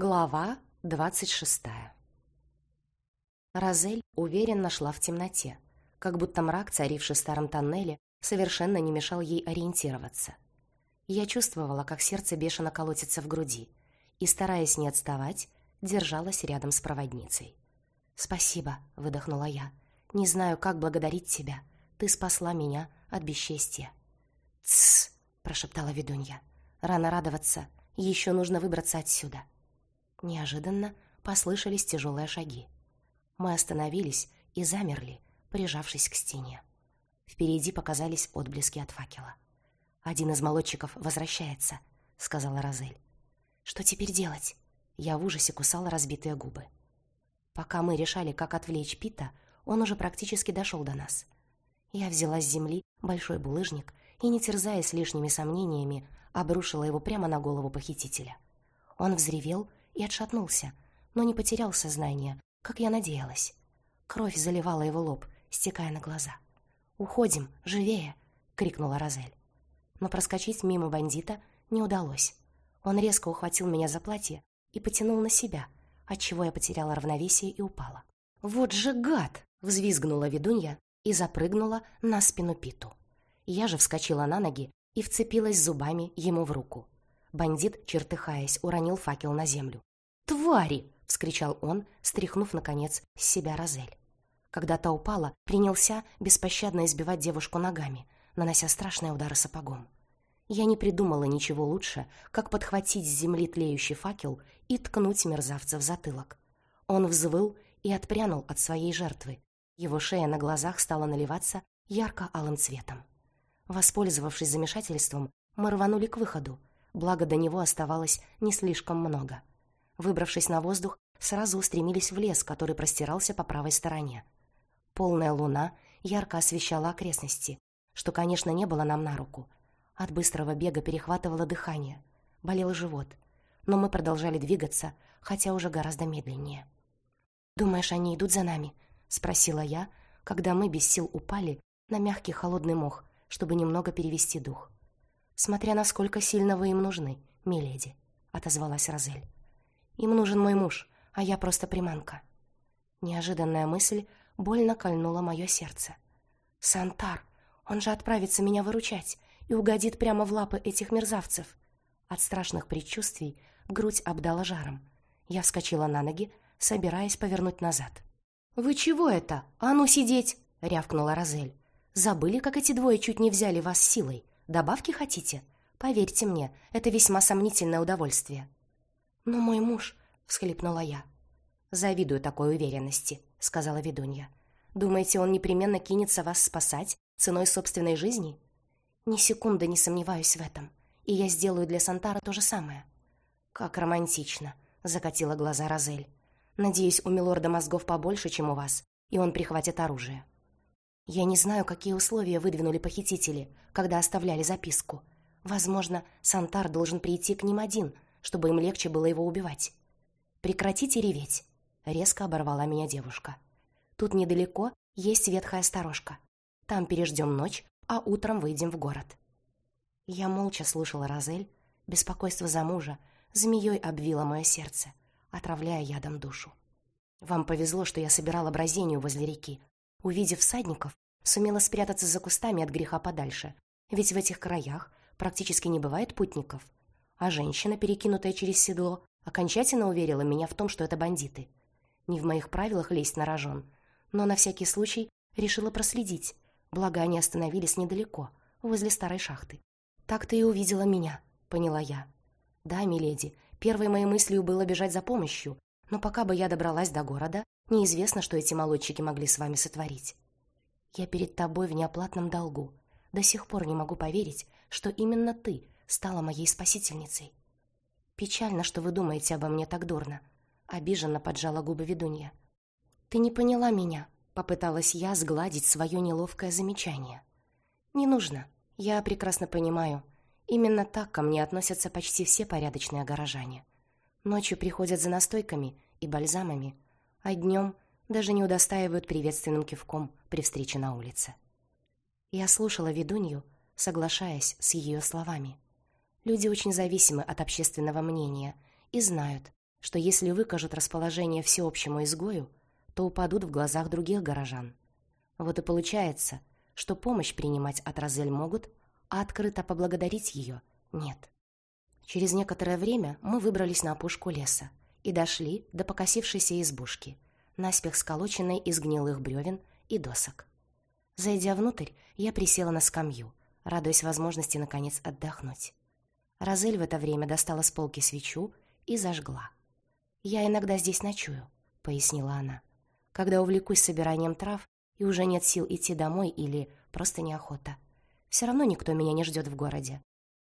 Глава двадцать шестая Розель уверенно шла в темноте, как будто мрак, царивший в старом тоннеле, совершенно не мешал ей ориентироваться. Я чувствовала, как сердце бешено колотится в груди, и, стараясь не отставать, держалась рядом с проводницей. «Спасибо», — выдохнула я. «Не знаю, как благодарить тебя. Ты спасла меня от бесчестия». «Тссс», — прошептала ведунья. «Рано радоваться. Еще нужно выбраться отсюда». Неожиданно послышались тяжелые шаги. Мы остановились и замерли, прижавшись к стене. Впереди показались отблески от факела. «Один из молодчиков возвращается», — сказала Розель. «Что теперь делать?» Я в ужасе кусала разбитые губы. Пока мы решали, как отвлечь Пита, он уже практически дошел до нас. Я взяла с земли большой булыжник и, не терзаясь лишними сомнениями, обрушила его прямо на голову похитителя. Он взревел и отшатнулся, но не потерял сознание, как я надеялась. Кровь заливала его лоб, стекая на глаза. «Уходим, живее!» — крикнула Розель. Но проскочить мимо бандита не удалось. Он резко ухватил меня за платье и потянул на себя, отчего я потеряла равновесие и упала. «Вот же гад!» — взвизгнула ведунья и запрыгнула на спину Питу. Я же вскочила на ноги и вцепилась зубами ему в руку. Бандит, чертыхаясь, уронил факел на землю. «Твари!» — вскричал он, стряхнув, наконец, с себя Розель. Когда та упала, принялся беспощадно избивать девушку ногами, нанося страшные удары сапогом. Я не придумала ничего лучше, как подхватить с земли тлеющий факел и ткнуть мерзавца в затылок. Он взвыл и отпрянул от своей жертвы. Его шея на глазах стала наливаться ярко-алым цветом. Воспользовавшись замешательством, мы рванули к выходу, благо до него оставалось не слишком много. Выбравшись на воздух, сразу устремились в лес, который простирался по правой стороне. Полная луна ярко освещала окрестности, что, конечно, не было нам на руку. От быстрого бега перехватывало дыхание, болел живот, но мы продолжали двигаться, хотя уже гораздо медленнее. «Думаешь, они идут за нами?» — спросила я, когда мы без сил упали на мягкий холодный мох, чтобы немного перевести дух смотря насколько сильно вы им нужны, миледи», — отозвалась Розель. «Им нужен мой муж, а я просто приманка». Неожиданная мысль больно кольнула мое сердце. «Сантар, он же отправится меня выручать и угодит прямо в лапы этих мерзавцев». От страшных предчувствий грудь обдала жаром. Я вскочила на ноги, собираясь повернуть назад. «Вы чего это? А ну сидеть!» — рявкнула Розель. «Забыли, как эти двое чуть не взяли вас силой? Добавки хотите? Поверьте мне, это весьма сомнительное удовольствие». «Но мой муж...» — всхлипнула я. «Завидую такой уверенности», — сказала ведунья. «Думаете, он непременно кинется вас спасать ценой собственной жизни?» «Ни секунды не сомневаюсь в этом, и я сделаю для Сантара то же самое». «Как романтично», — закатила глаза Розель. «Надеюсь, у милорда мозгов побольше, чем у вас, и он прихватит оружие». Я не знаю, какие условия выдвинули похитители, когда оставляли записку. Возможно, Сантар должен прийти к ним один, чтобы им легче было его убивать. «Прекратите реветь!» — резко оборвала меня девушка. «Тут недалеко есть ветхая сторожка. Там переждем ночь, а утром выйдем в город». Я молча слушала Розель. Беспокойство за мужа змеей обвило мое сердце, отравляя ядом душу. «Вам повезло, что я собирала бразению возле реки, Увидев всадников, сумела спрятаться за кустами от греха подальше, ведь в этих краях практически не бывает путников. А женщина, перекинутая через седло, окончательно уверила меня в том, что это бандиты. Не в моих правилах лезть на рожон, но на всякий случай решила проследить, благо они остановились недалеко, возле старой шахты. «Так ты и увидела меня», — поняла я. «Да, миледи, первой моей мыслью было бежать за помощью, но пока бы я добралась до города, неизвестно, что эти молодчики могли с вами сотворить. Я перед тобой в неоплатном долгу. До сих пор не могу поверить, что именно ты стала моей спасительницей. Печально, что вы думаете обо мне так дурно. Обиженно поджала губы ведунья. Ты не поняла меня, попыталась я сгладить свое неловкое замечание. Не нужно. Я прекрасно понимаю. Именно так ко мне относятся почти все порядочные горожане. Ночью приходят за настойками и бальзамами, а днем даже не удостаивают приветственным кивком при встрече на улице. Я слушала ведунью, соглашаясь с ее словами. Люди очень зависимы от общественного мнения и знают, что если выкажут расположение всеобщему изгою, то упадут в глазах других горожан. Вот и получается, что помощь принимать от Розель могут, а открыто поблагодарить ее нет. Через некоторое время мы выбрались на опушку леса и дошли до покосившейся избушки, наспех сколоченной из гнилых бревен и досок. Зайдя внутрь, я присела на скамью, радуясь возможности наконец отдохнуть. Розель в это время достала с полки свечу и зажгла. «Я иногда здесь ночую», — пояснила она. «Когда увлекусь собиранием трав, и уже нет сил идти домой или просто неохота. Все равно никто меня не ждет в городе.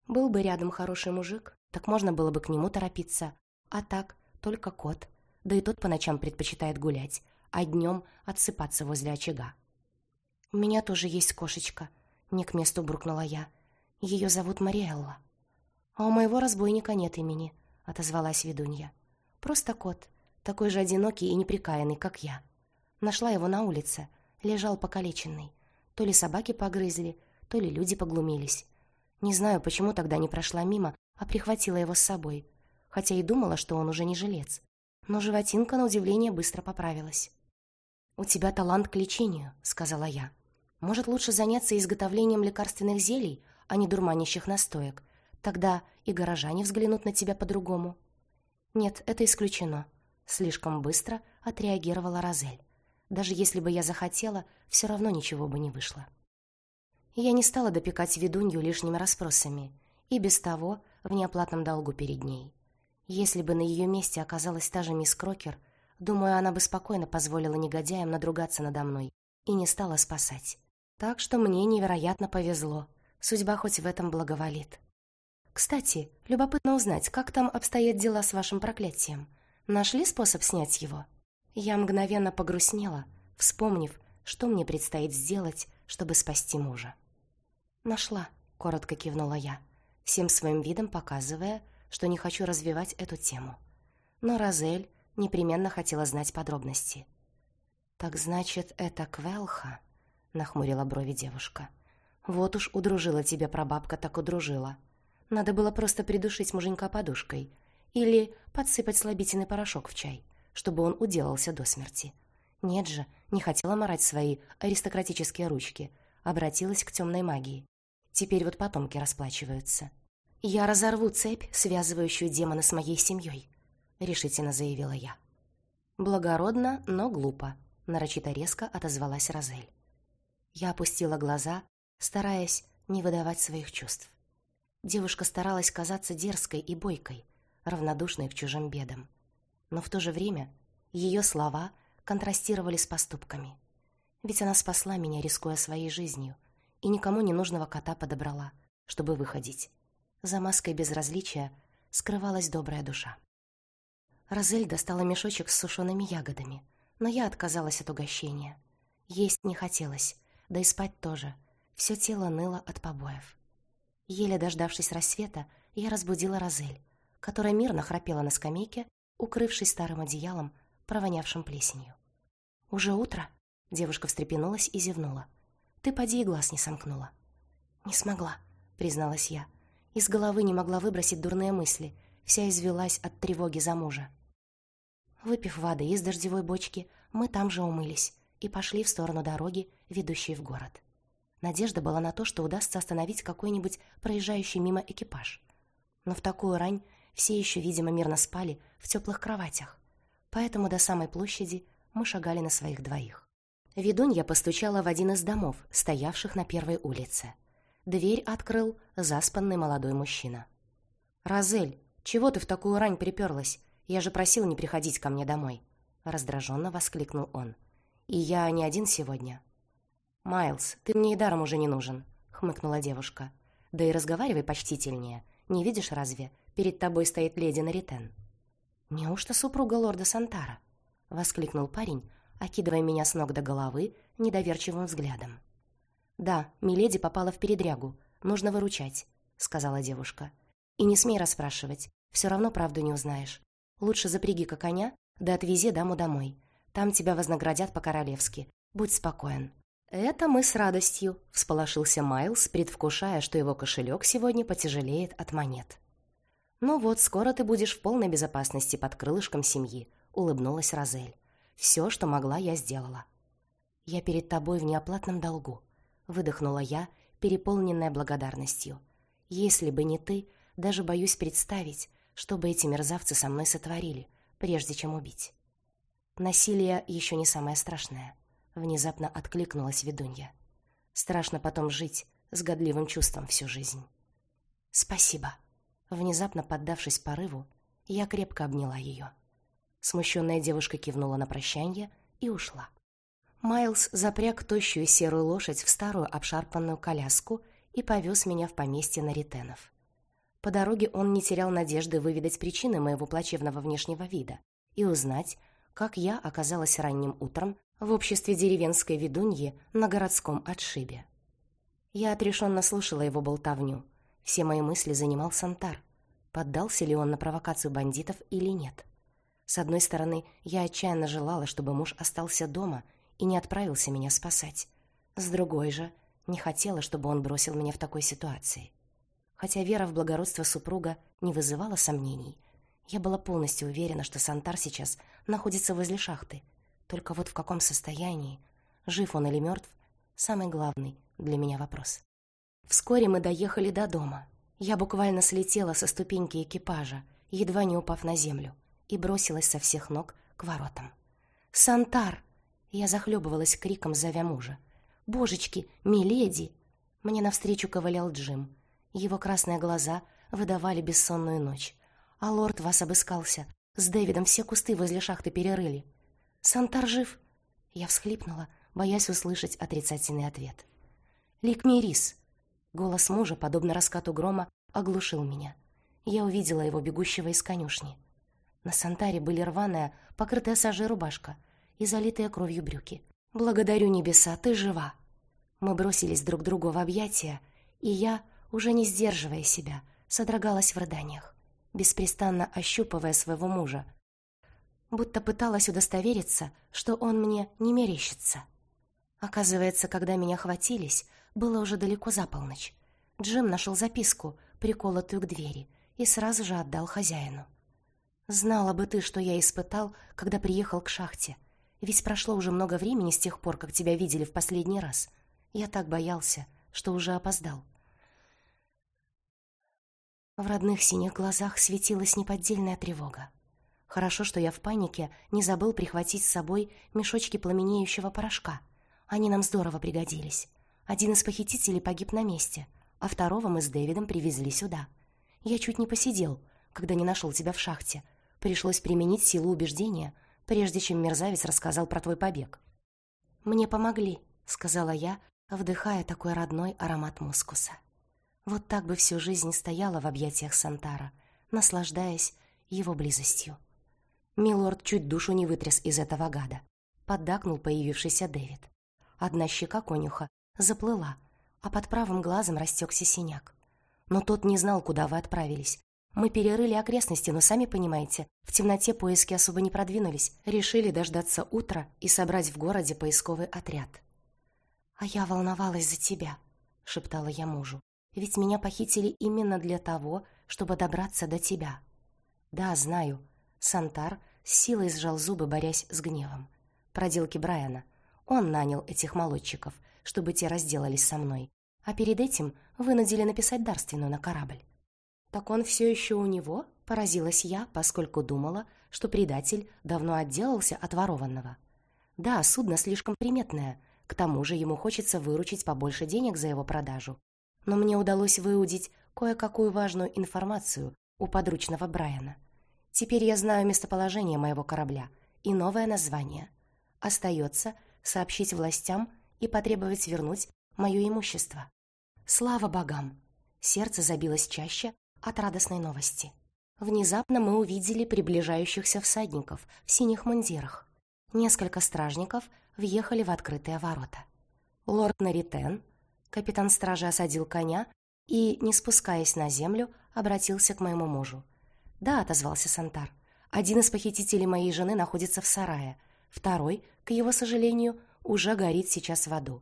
Был бы рядом хороший мужик, так можно было бы к нему торопиться. А так, только кот. Да и тот по ночам предпочитает гулять, а днем отсыпаться возле очага. «У меня тоже есть кошечка», — не к месту буркнула я. «Ее зовут Мариэлла». «А у моего разбойника нет имени», — отозвалась ведунья. «Просто кот, такой же одинокий и неприкаянный, как я. Нашла его на улице, лежал покалеченный. То ли собаки погрызли, то ли люди поглумились. Не знаю, почему тогда не прошла мимо, а прихватила его с собой, хотя и думала, что он уже не жилец. Но животинка, на удивление, быстро поправилась. «У тебя талант к лечению», — сказала я. «Может, лучше заняться изготовлением лекарственных зелий, а не дурманящих настоек? Тогда и горожане взглянут на тебя по-другому». «Нет, это исключено», — слишком быстро отреагировала Розель. Даже если бы я захотела, все равно ничего бы не вышло. Я не стала допекать ведунью лишними расспросами, и без того в неоплатном долгу перед ней. Если бы на ее месте оказалась та же мисс Крокер, думаю, она бы спокойно позволила негодяям надругаться надо мной и не стала спасать. Так что мне невероятно повезло. Судьба хоть в этом благоволит. Кстати, любопытно узнать, как там обстоят дела с вашим проклятием. Нашли способ снять его?» Я мгновенно погрустнела, вспомнив, что мне предстоит сделать, чтобы спасти мужа. «Нашла», — коротко кивнула я, всем своим видом показывая, что не хочу развивать эту тему. Но Розель непременно хотела знать подробности. «Так значит, это Квелха?» — нахмурила брови девушка. «Вот уж удружила тебе прабабка, так удружила. Надо было просто придушить муженька подушкой или подсыпать слабительный порошок в чай чтобы он уделался до смерти. Нет же, не хотела морать свои аристократические ручки, обратилась к темной магии. Теперь вот потомки расплачиваются. «Я разорву цепь, связывающую демона с моей семьей», — решительно заявила я. «Благородно, но глупо», — нарочито резко отозвалась Розель. Я опустила глаза, стараясь не выдавать своих чувств. Девушка старалась казаться дерзкой и бойкой, равнодушной к чужим бедам но в то же время ее слова контрастировали с поступками. Ведь она спасла меня, рискуя своей жизнью, и никому не нужного кота подобрала, чтобы выходить. За маской безразличия скрывалась добрая душа. Розель достала мешочек с сушеными ягодами, но я отказалась от угощения. Есть не хотелось, да и спать тоже. Все тело ныло от побоев. Еле дождавшись рассвета, я разбудила Розель, которая мирно храпела на скамейке укрывшись старым одеялом, провонявшим плесенью. «Уже утро?» — девушка встрепенулась и зевнула. «Ты поди и глаз не сомкнула». «Не смогла», — призналась я. Из головы не могла выбросить дурные мысли, вся извелась от тревоги за мужа. Выпив воды из дождевой бочки, мы там же умылись и пошли в сторону дороги, ведущей в город. Надежда была на то, что удастся остановить какой-нибудь проезжающий мимо экипаж. Но в такую рань все еще, видимо, мирно спали в теплых кроватях. Поэтому до самой площади мы шагали на своих двоих. Ведунья постучала в один из домов, стоявших на первой улице. Дверь открыл заспанный молодой мужчина. «Розель, чего ты в такую рань приперлась? Я же просил не приходить ко мне домой!» Раздраженно воскликнул он. «И я не один сегодня». «Майлз, ты мне и даром уже не нужен», — хмыкнула девушка. «Да и разговаривай почтительнее. Не видишь разве? Перед тобой стоит леди Наритен». «Неужто супруга лорда Сантара?» — воскликнул парень, окидывая меня с ног до головы недоверчивым взглядом. «Да, Миледи попала в передрягу. Нужно выручать», — сказала девушка. «И не смей расспрашивать. Все равно правду не узнаешь. Лучше запряги-ка коня, да отвези даму домой. Там тебя вознаградят по-королевски. Будь спокоен». «Это мы с радостью», — всполошился Майлз, предвкушая, что его кошелек сегодня потяжелеет от монет. «Ну вот, скоро ты будешь в полной безопасности под крылышком семьи», — улыбнулась Розель. «Все, что могла, я сделала». «Я перед тобой в неоплатном долгу», — выдохнула я, переполненная благодарностью. «Если бы не ты, даже боюсь представить, что бы эти мерзавцы со мной сотворили, прежде чем убить». «Насилие еще не самое страшное», — внезапно откликнулась ведунья. «Страшно потом жить с годливым чувством всю жизнь». «Спасибо». Внезапно поддавшись порыву, я крепко обняла ее. Смущенная девушка кивнула на прощанье и ушла. Майлз запряг тощую серую лошадь в старую обшарпанную коляску и повез меня в поместье Наритенов. По дороге он не терял надежды выведать причины моего плачевного внешнего вида и узнать, как я оказалась ранним утром в обществе деревенской ведуньи на городском отшибе. Я отрешенно слушала его болтовню. Все мои мысли занимал Сантар. Поддался ли он на провокацию бандитов или нет? С одной стороны, я отчаянно желала, чтобы муж остался дома и не отправился меня спасать. С другой же, не хотела, чтобы он бросил меня в такой ситуации. Хотя вера в благородство супруга не вызывала сомнений, я была полностью уверена, что Сантар сейчас находится возле шахты. Только вот в каком состоянии, жив он или мертв, самый главный для меня вопрос. Вскоре мы доехали до дома. Я буквально слетела со ступеньки экипажа, едва не упав на землю, и бросилась со всех ног к воротам. «Сантар!» Я захлебывалась криком, зовя мужа. «Божечки, миледи!» Мне навстречу ковылял Джим. Его красные глаза выдавали бессонную ночь. «А лорд вас обыскался. С Дэвидом все кусты возле шахты перерыли. Сантар жив?» Я всхлипнула, боясь услышать отрицательный ответ. «Ликмирис!» Голос мужа, подобно раскату грома, оглушил меня. Я увидела его бегущего из конюшни. На Сантаре были рваная, покрытая сажей рубашка и залитые кровью брюки. «Благодарю небеса, ты жива!» Мы бросились друг другу в объятия, и я, уже не сдерживая себя, содрогалась в рыданиях, беспрестанно ощупывая своего мужа, будто пыталась удостовериться, что он мне не мерещится. Оказывается, когда меня хватились, было уже далеко за полночь. Джим нашел записку, приколотую к двери, и сразу же отдал хозяину. «Знала бы ты, что я испытал, когда приехал к шахте. Ведь прошло уже много времени с тех пор, как тебя видели в последний раз. Я так боялся, что уже опоздал». В родных синих глазах светилась неподдельная тревога. Хорошо, что я в панике не забыл прихватить с собой мешочки пламенеющего порошка. Они нам здорово пригодились. Один из похитителей погиб на месте, а второго мы с Дэвидом привезли сюда. Я чуть не посидел, когда не нашел тебя в шахте. Пришлось применить силу убеждения, прежде чем мерзавец рассказал про твой побег. «Мне помогли», — сказала я, вдыхая такой родной аромат мускуса. Вот так бы всю жизнь стояла в объятиях Сантара, наслаждаясь его близостью. Милорд чуть душу не вытряс из этого гада. Поддакнул появившийся Дэвид. Одна щека конюха заплыла, а под правым глазом растекся синяк. Но тот не знал, куда вы отправились. Мы перерыли окрестности, но, сами понимаете, в темноте поиски особо не продвинулись. Решили дождаться утра и собрать в городе поисковый отряд. «А я волновалась за тебя», — шептала я мужу. «Ведь меня похитили именно для того, чтобы добраться до тебя». «Да, знаю». Сантар с силой сжал зубы, борясь с гневом. Проделки Брайана. Он нанял этих молодчиков — чтобы те разделались со мной, а перед этим вынудили написать дарственную на корабль. «Так он все еще у него?» – поразилась я, поскольку думала, что предатель давно отделался от ворованного. «Да, судно слишком приметное, к тому же ему хочется выручить побольше денег за его продажу. Но мне удалось выудить кое-какую важную информацию у подручного Брайана. Теперь я знаю местоположение моего корабля и новое название. Остается сообщить властям и потребовать вернуть мое имущество. Слава богам! Сердце забилось чаще от радостной новости. Внезапно мы увидели приближающихся всадников в синих мундирах. Несколько стражников въехали в открытые ворота. Лорд Наритен, капитан стражи осадил коня и, не спускаясь на землю, обратился к моему мужу. «Да», — отозвался Сантар, — «один из похитителей моей жены находится в сарае, второй, к его сожалению, уже горит сейчас в аду.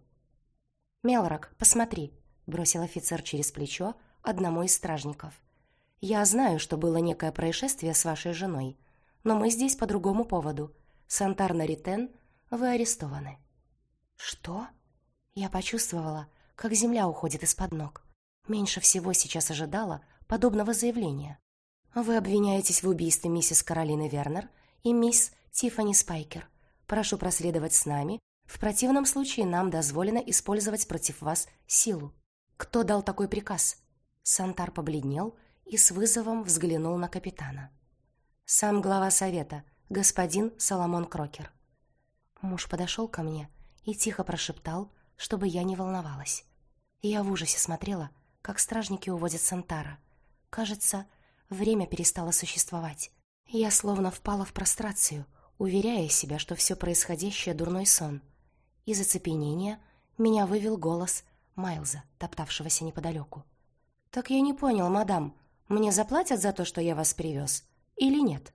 «Мелрок, посмотри», — бросил офицер через плечо одному из стражников. Я знаю, что было некое происшествие с вашей женой, но мы здесь по другому поводу. Сантар Наритен, вы арестованы». «Что?» Я почувствовала, как земля уходит из-под ног. Меньше всего сейчас ожидала подобного заявления. «Вы обвиняетесь в убийстве миссис Каролины Вернер и мисс Тиффани Спайкер. Прошу проследовать с нами. В противном случае нам дозволено использовать против вас силу». «Кто дал такой приказ?» Сантар побледнел и с вызовом взглянул на капитана. «Сам глава совета, господин Соломон Крокер». Муж подошел ко мне и тихо прошептал, чтобы я не волновалась. Я в ужасе смотрела, как стражники уводят Сантара. Кажется, время перестало существовать. Я словно впала в прострацию, уверяя себя, что все происходящее — дурной сон. Из оцепенения меня вывел голос Майлза, топтавшегося неподалеку. «Так я не понял, мадам, мне заплатят за то, что я вас привез, или нет?»